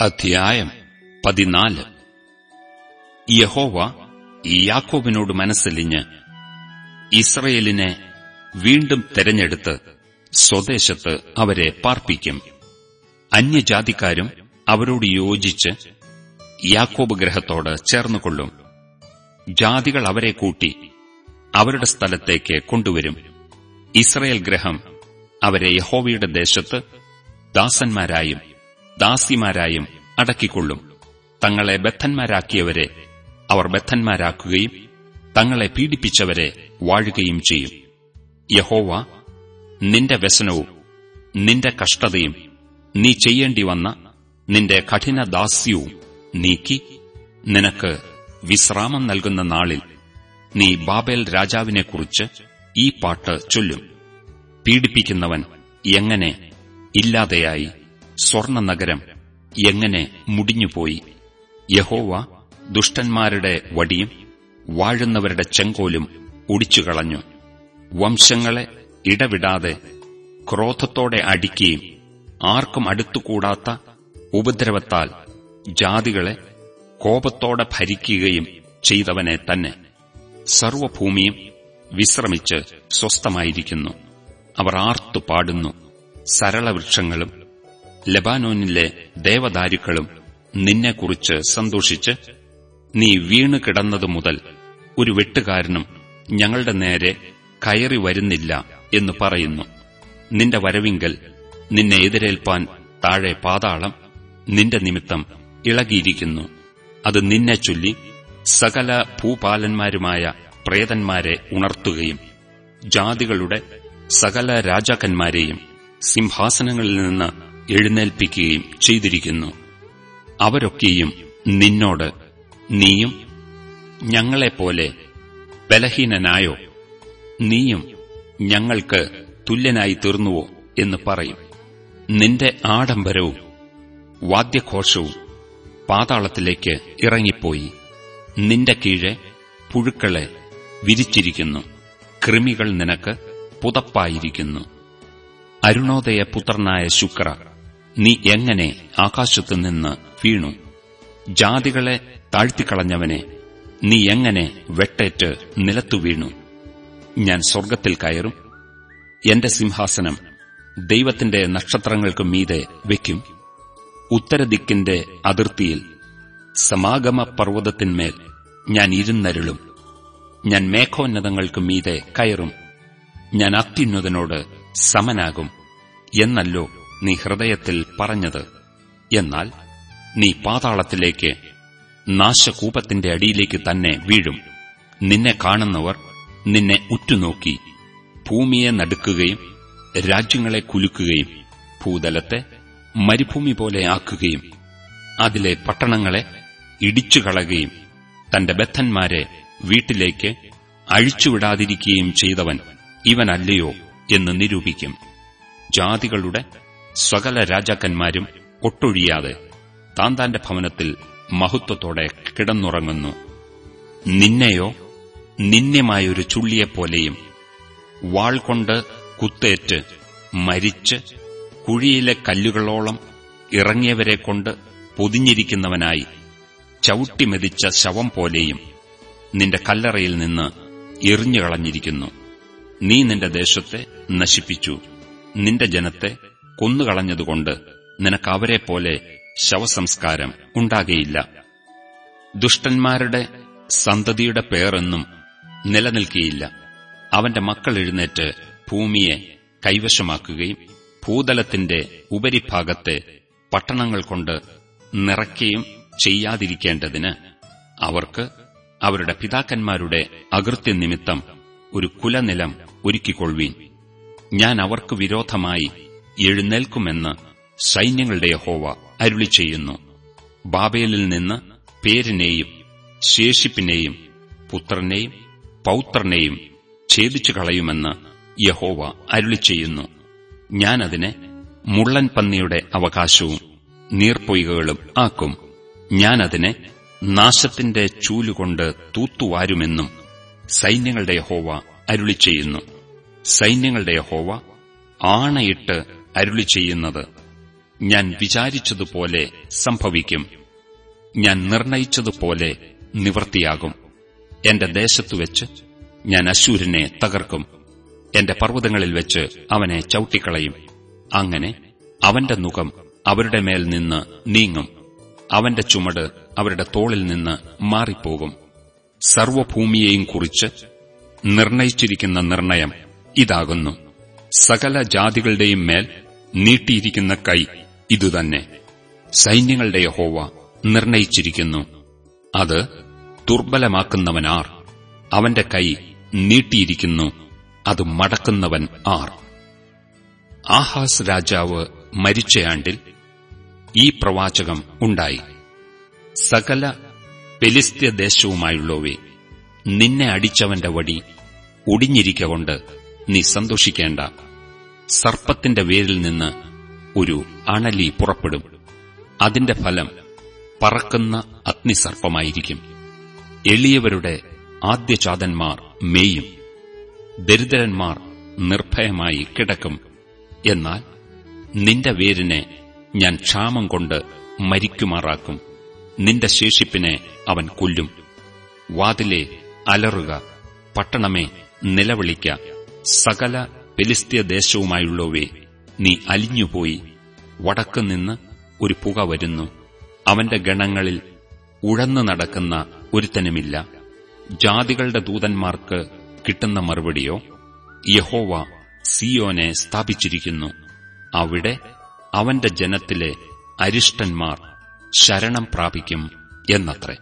അധ്യായം പതിനാല്. യഹോവ യാക്കോബിനോട് മനസ്സലിഞ്ഞ് ഇസ്രയേലിനെ വീണ്ടും തെരഞ്ഞെടുത്ത് സ്വദേശത്ത് അവരെ പാർപ്പിക്കും. അന്യജാതിക്കാരും അവരോട് യോജിച്ച് യാക്കോബ് ഗ്രഹത്തോട് ചേർന്നുകൊള്ളും. ജാതികൾ അവരെ കൂട്ടി അവരുടെ സ്ഥലത്തേക്ക് കൊണ്ടുവരും. ഇസ്രയേൽ ഗ്രഹം അവരെ യഹോവയുടെ ദേശത്ത് ദാസന്മാരായും ദാസിമാരായും അടക്കിക്കൊള്ളും. തങ്ങളെ ബദ്ധന്മാരാക്കിയവരെ അവർ ബദ്ധന്മാരാക്കുകയും തങ്ങളെ പീഡിപ്പിച്ചവരെ വാഴുകയും ചെയ്യും. യഹോവ നിന്റെ വ്യസനവും നിന്റെ കഷ്ടതയും നീ ചെയ്യേണ്ടി വന്ന നിന്റെ കഠിന ദാസ്യവും നീക്കി നിനക്ക് വിശ്രാമം നൽകുന്ന നാളിൽ നീ ബാബേൽ രാജാവിനെക്കുറിച്ച് ഈ പാട്ട് ചൊല്ലും. പീഡിപ്പിക്കുന്നവൻ എങ്ങനെ ഇല്ലാതെയായി സ്വർണ നഗരം എങ്ങനെ മുടിഞ്ഞുപോയി? യഹോവ ദുഷ്ടന്മാരുടെ വടിയും വാഴുന്നവരുടെ ചെങ്കോലും ഒടിച്ചുകളഞ്ഞു. വംശങ്ങളെ ഇടവിടാതെ ക്രോധത്തോടെ അടിക്കുകയും ആർക്കും അടുത്തുകൂടാത്ത ഉപദ്രവത്താൽ ജാതികളെ കോപത്തോടെ ഭരിക്കുകയും ചെയ്തവനെ തന്നെ. സർവഭൂമിയും വിശ്രമിച്ച് സ്വസ്ഥമായിരിക്കുന്നു. അവർ ആർത്തു പാടുന്നു. സരളവൃക്ഷങ്ങളും ലബാനോനിലെ ദേവദാരുക്കളും നിന്നെക്കുറിച്ച് സന്തോഷിച്ച് നീ വീണു കിടന്നതു മുതൽ ഒരു വെട്ടുകാരനും ഞങ്ങളുടെ നേരെ കയറി വരുന്നില്ല എന്ന് പറയുന്നു. നിന്റെ വരവിങ്കൽ നിന്നെ എതിരേൽപ്പാൻ താഴെ പാതാളം നിന്റെ നിമിത്തം ഇളകിയിരിക്കുന്നു. അത് നിന്നെ ചൊല്ലി സകല ഭൂപാലന്മാരുമായ പ്രേതന്മാരെ ഉണർത്തുകയും ജാതികളുടെ സകല രാജാക്കന്മാരെയും സിംഹാസനങ്ങളിൽ നിന്ന് എഴുന്നേൽപ്പിക്കുകയും ചെയ്തിരിക്കുന്നു. അവരൊക്കെയും നിന്നോട് നീയും ഞങ്ങളെപ്പോലെ ബലഹീനനായോ? നീയും ഞങ്ങൾക്ക് തുല്യനായി തീർന്നുവോ? എന്ന് പറയും. നിന്റെ ആഡംബരവും വാദ്യഘോഷവും പാതാളത്തിലേക്ക് ഇറങ്ങിപ്പോയി. നിന്റെ കീഴെ പുഴുക്കളെ വിരിച്ചിരിക്കുന്നു. കൃമികൾ നിനക്ക് പുതപ്പായിരിക്കുന്നു. അരുണോദയ പുത്രനായ ശുക്ര നീ എങ്ങനെ ആകാശത്തു നിന്ന് വീണു? ജാതികളെ താഴ്ത്തിക്കളഞ്ഞവനെ നീ എങ്ങനെ വെട്ടേറ്റ് നിലത്തു വീണു? ഞാൻ സ്വർഗത്തിൽ കയറും. എന്റെ സിംഹാസനം ദൈവത്തിന്റെ നക്ഷത്രങ്ങൾക്ക് മീതെ വയ്ക്കും ഉത്തരദിക്കിന്റെ അതിർത്തിയിൽ സമാഗമ പർവതത്തിന്മേൽ ഞാൻ ഇരുന്നരുളും. ഞാൻ മേഘോന്നതങ്ങൾക്ക് മീതെ കയറും. ഞാൻ അത്യുന്നതനോട് സമനാകും. എന്നല്ലോ നീ ഹൃദയത്തിൽ പറഞ്ഞത്. എന്നാൽ നീ പാതാളത്തിലേക്ക് നാശകൂപത്തിന്റെ അടിയിലേക്ക് തന്നെ വീഴും. നിന്നെ കാണുന്നവർ നിന്നെ ഉറ്റുനോക്കി. ഭൂമിയെ നടുക്കുകയും രാജ്യങ്ങളെ കുലുക്കുകയും ഭൂതലത്തെ മരുഭൂമി പോലെ ആക്കുകയും അതിലെ പട്ടണങ്ങളെ ഇടിച്ചുകളയുകയും തന്റെ ബദ്ധന്മാരെ വീട്ടിലേക്ക് അഴിച്ചുവിടാതിരിക്കുകയും ചെയ്തവൻ ഇവനല്ലയോ എന്ന് നിരൂപിക്കും. ജാതികളുടെ സകല രാജാക്കന്മാരും ഒട്ടൊഴിയാതെ താൻ താന്റെ ഭവനത്തിൽ മഹത്വത്തോടെ കിടന്നുറങ്ങുന്നു. നിന്നെയോ നിന്യമായൊരു ചുള്ളിയെപ്പോലെയും വാൾ കൊണ്ട് കുത്തേറ്റ് മരിച്ച് കുഴിയിലെ കല്ലുകളോളം ഇറങ്ങിയവരെ കൊണ്ട് പൊതിഞ്ഞിരിക്കുന്നവനായി ചവിട്ടിമെതിച്ച ശവം പോലെയും നിന്റെ കല്ലറയിൽ നിന്ന് എറിഞ്ഞുകളഞ്ഞിരിക്കുന്നു. നീ നിന്റെ ദേശത്തെ നശിപ്പിച്ചു. നിന്റെ ജനത്തെ കൊന്നുകളഞ്ഞതുകൊണ്ട് നിനക്ക് അവരെപ്പോലെ ശവസംസ്കാരം ഉണ്ടാകയില്ല. ദുഷ്ടന്മാരുടെ സന്തതിയുടെ പേറെന്നും നിലനിൽക്കിയില്ല. അവന്റെ മക്കൾ എഴുന്നേറ്റ് ഭൂമിയെ കൈവശമാക്കുകയും ഭൂതലത്തിന്റെ ഉപരിഭാഗത്തെ പട്ടണങ്ങൾ കൊണ്ട് നിറയ്ക്കുകയും ചെയ്യാതിരിക്കേണ്ടതിന് അവർക്ക് അവരുടെ പിതാക്കന്മാരുടെ അകൃത്യനിമിത്തം ഒരു കുലനിലം ഒരുക്കിക്കൊള്ളുവീൻ. ഞാൻ അവർക്ക് വിരോധമായി എഴുന്നേൽക്കുമെന്ന് സൈന്യങ്ങളുടെ ഹോവ അരുളി ചെയ്യുന്നു ബാബേലിൽ നിന്ന് പേരിനെയും ശേഷിപ്പിനെയും പുത്രനെയും പൌത്രനെയും ഛേദിച്ചു കളയുമെന്ന് യഹോവ അരുളി ചെയ്യുന്നു ഞാനതിനെ മുള്ളൻ പന്നിയുടെ അവകാശവും നീർപ്പൊയ്കകളും ആക്കും. ഞാനതിനെ നാശത്തിന്റെ ചൂലുകൊണ്ട് തൂത്തുവാരുമെന്നും സൈന്യങ്ങളുടെ ഹോവ അരുളി ചെയ്യുന്നു സൈന്യങ്ങളുടെ ഹോവ ആണയിട്ട് അരുളി ചെയ്യുന്നത്. ഞാൻ വിചാരിച്ചതുപോലെ സംഭവിക്കും. ഞാൻ നിർണയിച്ചതുപോലെ നിവൃത്തിയാകും. എന്റെ ദേശത്തു വെച്ച് ഞാൻ അശൂരിനെ തകർക്കും. എന്റെ പർവതങ്ങളിൽ വെച്ച് അവനെ ചവിട്ടിക്കളയും. അങ്ങനെ അവന്റെ മുഖം അവരുടെ മേൽ നിന്ന് നീങ്ങും. അവന്റെ ചുമട് അവരുടെ തോളിൽ നിന്ന് മാറിപ്പോകും. സർവഭൂമിയെയും കുറിച്ച് നിർണയിച്ചിരിക്കുന്ന നിർണയം ഇതാകുന്നു. സകല ജാതികളുടെയും മേൽ നീട്ടിയിരിക്കുന്ന കൈ ഇതുതന്നെ. സൈന്യങ്ങളുടെ യഹോവ നിർണയിച്ചിരിക്കുന്നു. അത് ദുർബലമാക്കുന്നവനാർ അവന്റെ കൈ നീട്ടിയിരിക്കുന്നു. അത് മടക്കുന്നവൻ ആർ. ആഹാസ് രാജാവ് മരിച്ചയാണ്ടിൽ ഈ പ്രവാചകം ഉണ്ടായി. സകല പെലിസ്ത്യദേശവുമായുള്ളവേ നിന്നെ അടിച്ചവന്റെ വടി ഒടിഞ്ഞിരിക്കൊണ്ട് നീ സന്തോഷിക്കേണ്ട. സർപ്പത്തിന്റെ വേരിൽ നിന്ന് ഒരു അണലി പുറപ്പെടും. അതിന്റെ ഫലം പറക്കുന്ന അഗ്നിസർപ്പമായിരിക്കും. എളിയവരുടെ ആദ്യചാതന്മാർ മേയും. ദരിദ്രന്മാർ നിർഭയമായി കിടക്കും. എന്നാൽ നിന്റെ വേരിനെ ഞാൻ ക്ഷാമം കൊണ്ട് മരിക്കുമാറാക്കും. നിന്റെ ശേഷിപ്പിനെ അവൻ കൊല്ലും. വാതിലെ അലറുക പട്ടണമേ നിലവിളിക്ക. സകല ഫിലിസ്ത്യദേശവുമായുള്ളവേ നീ അലിഞ്ഞുപോയി. വടക്കുനിന്ന് ഒരു പുക വരുന്നു. അവന്റെ ഗണങ്ങളിൽ ഉഴന്നു നടക്കുന്ന ഒരുത്തനുമില്ല. ജാതികളുടെ ദൂതന്മാർക്ക് കിട്ടുന്ന മറുപടിയോ? യഹോവ സിയോനെ സ്ഥാപിച്ചിരിക്കുന്നു. അവിടെ അവന്റെ ജനത്തിലെ അരിഷ്ടന്മാർ ശരണം പ്രാപിക്കും എന്നത്രേ.